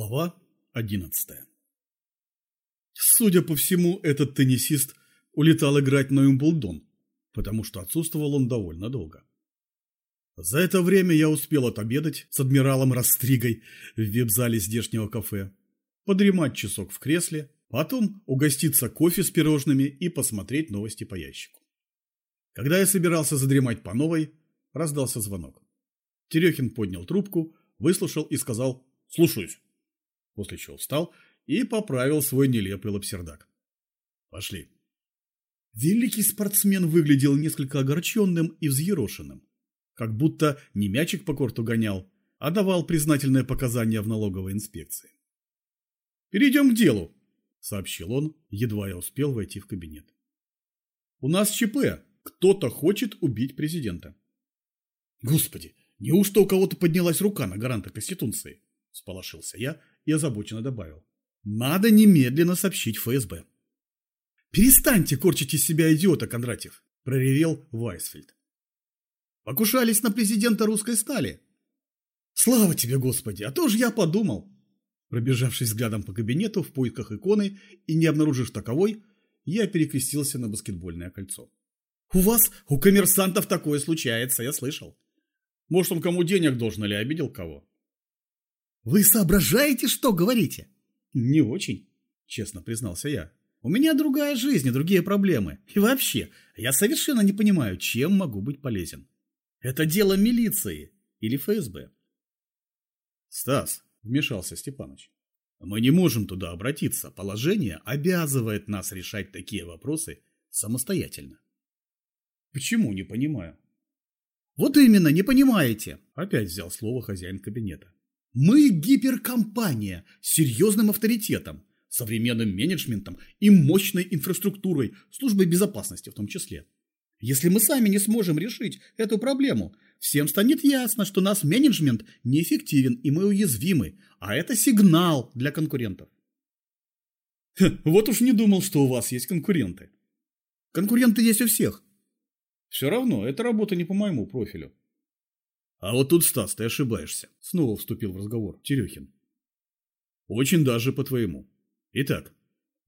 Глава одиннадцатая Судя по всему, этот теннисист улетал играть на Уимблдон, потому что отсутствовал он довольно долго. За это время я успел отобедать с адмиралом Растригой в вип-зале здешнего кафе, подремать часок в кресле, потом угоститься кофе с пирожными и посмотреть новости по ящику. Когда я собирался задремать по новой, раздался звонок. Терехин поднял трубку, выслушал и сказал «Слушаюсь» после чего встал и поправил свой нелепый лапсердак. Пошли. Великий спортсмен выглядел несколько огорченным и взъерошенным, как будто не мячик по корту гонял, а давал признательные показания в налоговой инспекции. «Перейдем к делу», — сообщил он, едва я успел войти в кабинет. «У нас ЧП. Кто-то хочет убить президента». «Господи, неужто у кого-то поднялась рука на гаранта Конституции?» – сполошился я и озабоченно добавил. Надо немедленно сообщить ФСБ. «Перестаньте корчить из себя идиота, Кондратьев!» – проревел Вайсфельд. «Покушались на президента русской стали!» «Слава тебе, Господи! А то ж я подумал!» Пробежавшись взглядом по кабинету в поисках иконы и не обнаружив таковой, я перекрестился на баскетбольное кольцо. «У вас, у коммерсантов такое случается, я слышал. Может, он кому денег должен или обидел кого?» Вы соображаете, что говорите? Не очень, честно признался я. У меня другая жизнь и другие проблемы. И вообще, я совершенно не понимаю, чем могу быть полезен. Это дело милиции или ФСБ. Стас, вмешался Степаныч. Мы не можем туда обратиться. Положение обязывает нас решать такие вопросы самостоятельно. Почему, не понимаю. Вот именно, не понимаете. Опять взял слово хозяин кабинета. Мы гиперкомпания с серьезным авторитетом, современным менеджментом и мощной инфраструктурой, службой безопасности в том числе. Если мы сами не сможем решить эту проблему, всем станет ясно, что наш менеджмент неэффективен и мы уязвимы, а это сигнал для конкурентов. вот уж не думал, что у вас есть конкуренты. Конкуренты есть у всех. Все равно, эта работа не по моему профилю. А вот тут, Стас, ты ошибаешься. Снова вступил в разговор Терехин. Очень даже по-твоему. Итак,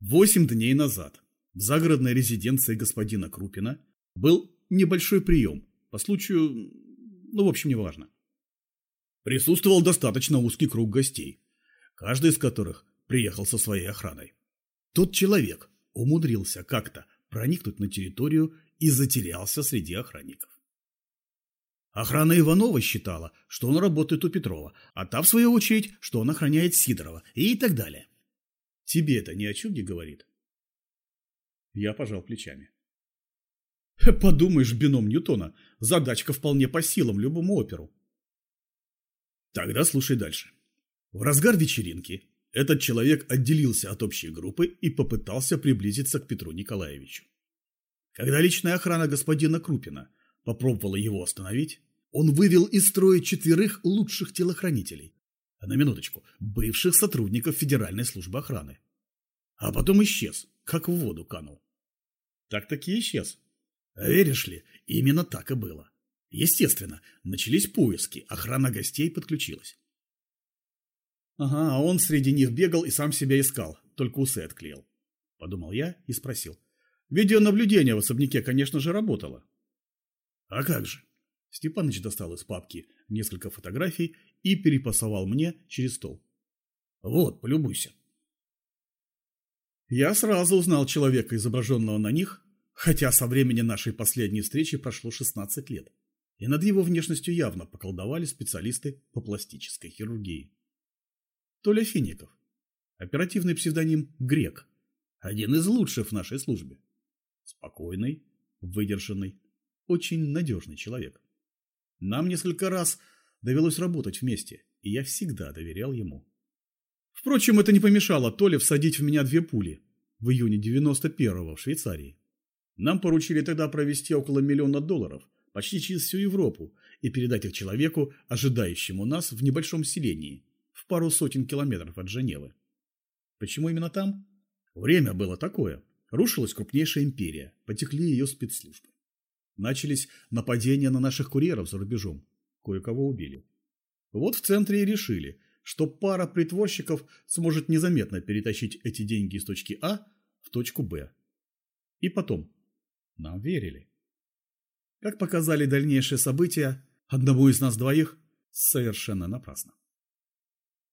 восемь дней назад в загородной резиденции господина Крупина был небольшой прием по случаю, ну, в общем, неважно. Присутствовал достаточно узкий круг гостей, каждый из которых приехал со своей охраной. Тот человек умудрился как-то проникнуть на территорию и затерялся среди охранников. Охрана Иванова считала, что он работает у Петрова, а та, в свою очередь, что он охраняет Сидорова и так далее. Тебе это ни о чем не говорит? Я пожал плечами. Подумаешь, бином Ньютона, задачка вполне по силам любому оперу. Тогда слушай дальше. В разгар вечеринки этот человек отделился от общей группы и попытался приблизиться к Петру Николаевичу. Когда личная охрана господина Крупина – попробовала его остановить, он вывел из строя четверых лучших телохранителей. На минуточку, бывших сотрудников Федеральной службы охраны. А потом исчез, как в воду канул. Так-таки исчез. Веришь ли, именно так и было. Естественно, начались поиски, охрана гостей подключилась. Ага, а он среди них бегал и сам себя искал, только усы отклеил. Подумал я и спросил. Видеонаблюдение в особняке, конечно же, работало. А как же? Степаныч достал из папки несколько фотографий и перепасовал мне через стол. Вот, полюбуйся. Я сразу узнал человека, изображенного на них, хотя со времени нашей последней встречи прошло 16 лет, и над его внешностью явно поколдовали специалисты по пластической хирургии. Толя Фиников, оперативный псевдоним Грек, один из лучших в нашей службе. Спокойный, выдержанный, очень надежный человек. Нам несколько раз довелось работать вместе, и я всегда доверял ему. Впрочем, это не помешало Толе всадить в меня две пули в июне 91-го в Швейцарии. Нам поручили тогда провести около миллиона долларов почти через всю Европу и передать их человеку, ожидающему нас в небольшом селении, в пару сотен километров от Женевы. Почему именно там? Время было такое. Рушилась крупнейшая империя, потекли ее спецслужбы. Начались нападения на наших курьеров за рубежом. Кое-кого убили. Вот в центре и решили, что пара притворщиков сможет незаметно перетащить эти деньги из точки А в точку Б. И потом, нам верили. Как показали дальнейшие события, одному из нас двоих совершенно напрасно.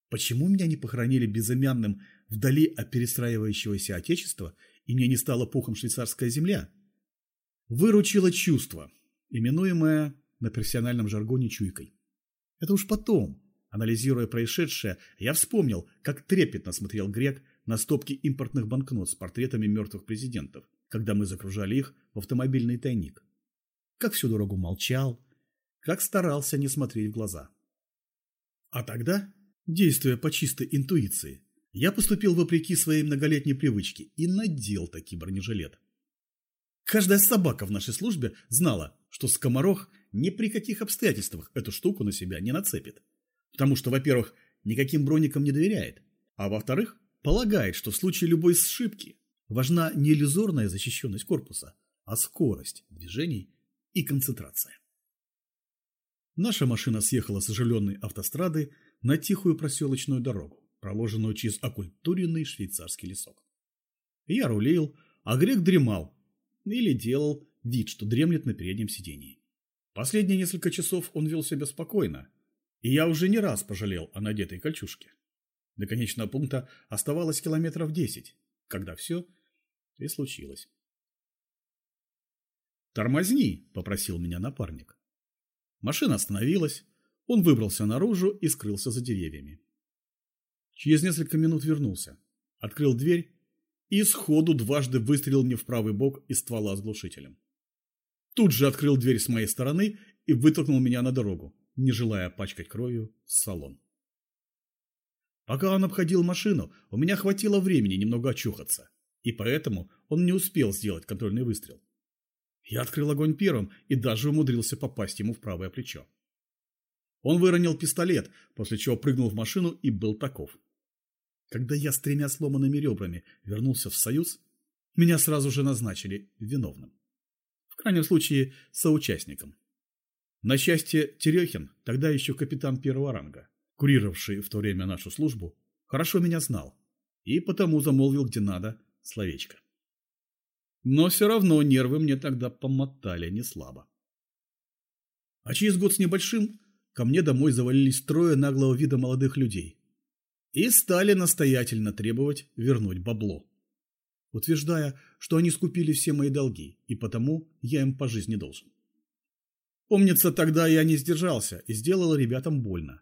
Почему меня не похоронили безымянным вдали от перестраивающегося отечества и мне не стало пухом швейцарская земля? Выручило чувство, именуемое на профессиональном жаргоне чуйкой. Это уж потом, анализируя происшедшее, я вспомнил, как трепетно смотрел грек на стопки импортных банкнот с портретами мертвых президентов, когда мы загружали их в автомобильный тайник. Как всю дорогу молчал, как старался не смотреть в глаза. А тогда, действуя по чистой интуиции, я поступил вопреки своей многолетней привычке и надел таки бронежилет. Каждая собака в нашей службе знала, что скоморох ни при каких обстоятельствах эту штуку на себя не нацепит. Потому что, во-первых, никаким броникам не доверяет, а во-вторых, полагает, что в случае любой сшибки важна не иллюзорная защищенность корпуса, а скорость движений и концентрация. Наша машина съехала с оживленной автострады на тихую проселочную дорогу, проложенную через окультуренный швейцарский лесок. Я рулил, а Грек дремал или делал вид, что дремлет на переднем сидении. Последние несколько часов он вел себя спокойно, и я уже не раз пожалел о надетой кольчужке. До конечного пункта оставалось километров десять, когда все и случилось. «Тормозни!» – попросил меня напарник. Машина остановилась, он выбрался наружу и скрылся за деревьями. Через несколько минут вернулся, открыл дверь и сходу дважды выстрелил мне в правый бок из ствола с глушителем. Тут же открыл дверь с моей стороны и вытолкнул меня на дорогу, не желая пачкать кровью салон. Пока он обходил машину, у меня хватило времени немного очухаться, и поэтому он не успел сделать контрольный выстрел. Я открыл огонь первым и даже умудрился попасть ему в правое плечо. Он выронил пистолет, после чего прыгнул в машину и был таков. Когда я с тремя сломанными ребрами вернулся в Союз, меня сразу же назначили виновным. В крайнем случае, соучастником. На счастье, Терехин, тогда еще капитан первого ранга, курировавший в то время нашу службу, хорошо меня знал и потому замолвил где надо словечко. Но все равно нервы мне тогда помотали не слабо. А через год с небольшим ко мне домой завалились трое наглого вида молодых людей и стали настоятельно требовать вернуть бабло, утверждая, что они скупили все мои долги, и потому я им по жизни должен. Помнится, тогда я не сдержался и сделал ребятам больно,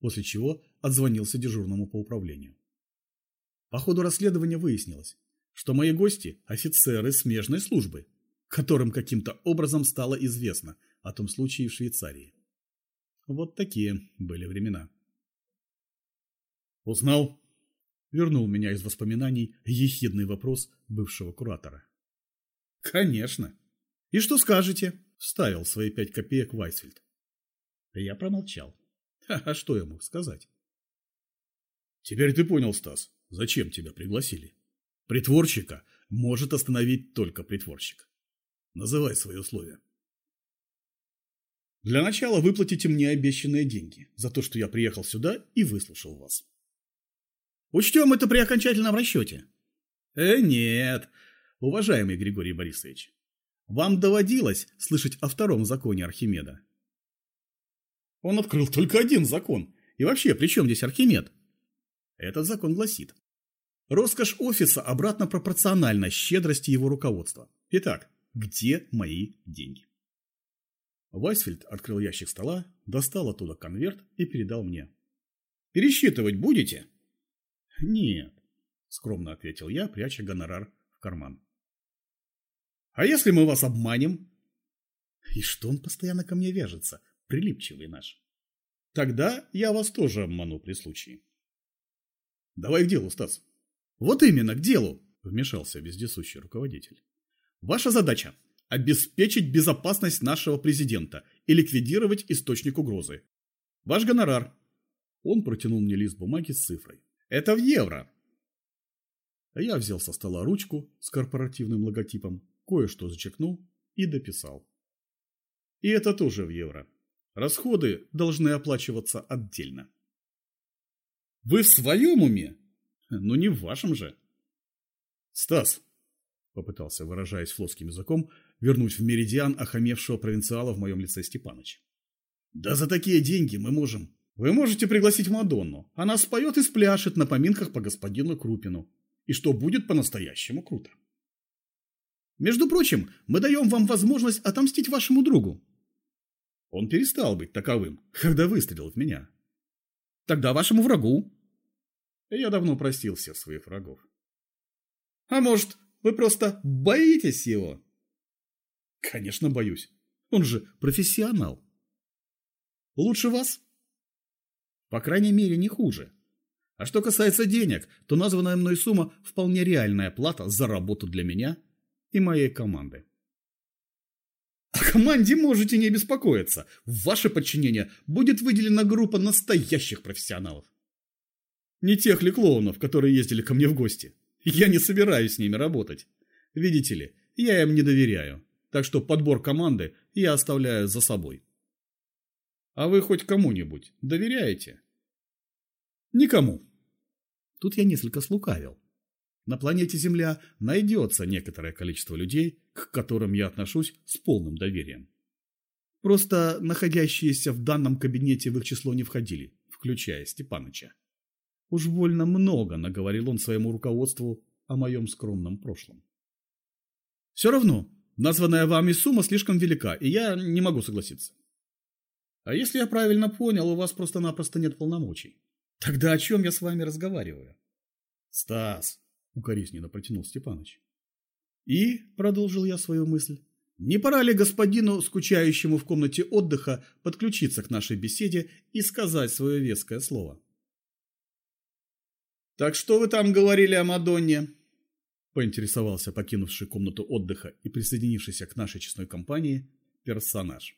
после чего отзвонился дежурному по управлению. По ходу расследования выяснилось, что мои гости – офицеры смежной службы, которым каким-то образом стало известно о том случае в Швейцарии. Вот такие были времена. «Узнал?» – вернул меня из воспоминаний ехидный вопрос бывшего куратора. «Конечно. И что скажете?» – вставил свои пять копеек Вайсфельд. Я промолчал. А что я мог сказать? «Теперь ты понял, Стас, зачем тебя пригласили?» Притворщика может остановить только притворщик. Называй свои условия. Для начала выплатите мне обещанные деньги за то, что я приехал сюда и выслушал вас. Учтем это при окончательном расчете. Э, нет, уважаемый Григорий Борисович. Вам доводилось слышать о втором законе Архимеда? Он открыл только один закон. И вообще, при чем здесь Архимед? Этот закон гласит, Роскошь офиса обратно пропорциональна щедрости его руководства. Итак, где мои деньги? Вайсфельд открыл ящик стола, достал оттуда конверт и передал мне. «Пересчитывать будете?» «Нет», — скромно ответил я, пряча гонорар в карман. «А если мы вас обманем?» «И что он постоянно ко мне вяжется, прилипчивый наш?» «Тогда я вас тоже обману при случае». «Давай к делу, Стас», вот именно, к делу, вмешался вездесущий руководитель. Ваша задача – обеспечить безопасность нашего президента и ликвидировать источник угрозы. Ваш гонорар. Он протянул мне лист бумаги с цифрой. Это в евро. Я взял со стола ручку с корпоративным логотипом, кое-что зачекнул и дописал. И это тоже в евро. Расходы должны оплачиваться отдельно. Вы в своем уме? Ну не в вашем же. Стас, попытался, выражаясь флотским языком, вернуть в меридиан охамевшего провинциала в моем лице Степаныч. Да за такие деньги мы можем. Вы можете пригласить Мадонну. Она споет и спляшет на поминках по господину Крупину. И что будет по-настоящему круто. Между прочим, мы даем вам возможность отомстить вашему другу. Он перестал быть таковым, когда выстрелил в меня. Тогда вашему врагу. Я давно простил всех своих врагов. А может, вы просто боитесь его? Конечно, боюсь. Он же профессионал. Лучше вас? По крайней мере, не хуже. А что касается денег, то названная мной сумма вполне реальная плата за работу для меня и моей команды. О команде можете не беспокоиться. В ваше подчинение будет выделена группа настоящих профессионалов. Не тех ли клоунов, которые ездили ко мне в гости. Я не собираюсь с ними работать. Видите ли, я им не доверяю. Так что подбор команды я оставляю за собой. А вы хоть кому-нибудь доверяете? Никому. Тут я несколько слукавил. На планете Земля найдется некоторое количество людей, к которым я отношусь с полным доверием. Просто находящиеся в данном кабинете в их число не входили, включая Степаныча. Уж больно много наговорил он своему руководству о моем скромном прошлом. Все равно, названная вами сумма слишком велика, и я не могу согласиться. А если я правильно понял, у вас просто-напросто нет полномочий. Тогда о чем я с вами разговариваю? Стас, укоризненно протянул Степаныч. И, продолжил я свою мысль, не пора ли господину, скучающему в комнате отдыха, подключиться к нашей беседе и сказать свое веское слово? «Так что вы там говорили о Мадонне?» поинтересовался покинувший комнату отдыха и присоединившийся к нашей честной компании персонаж.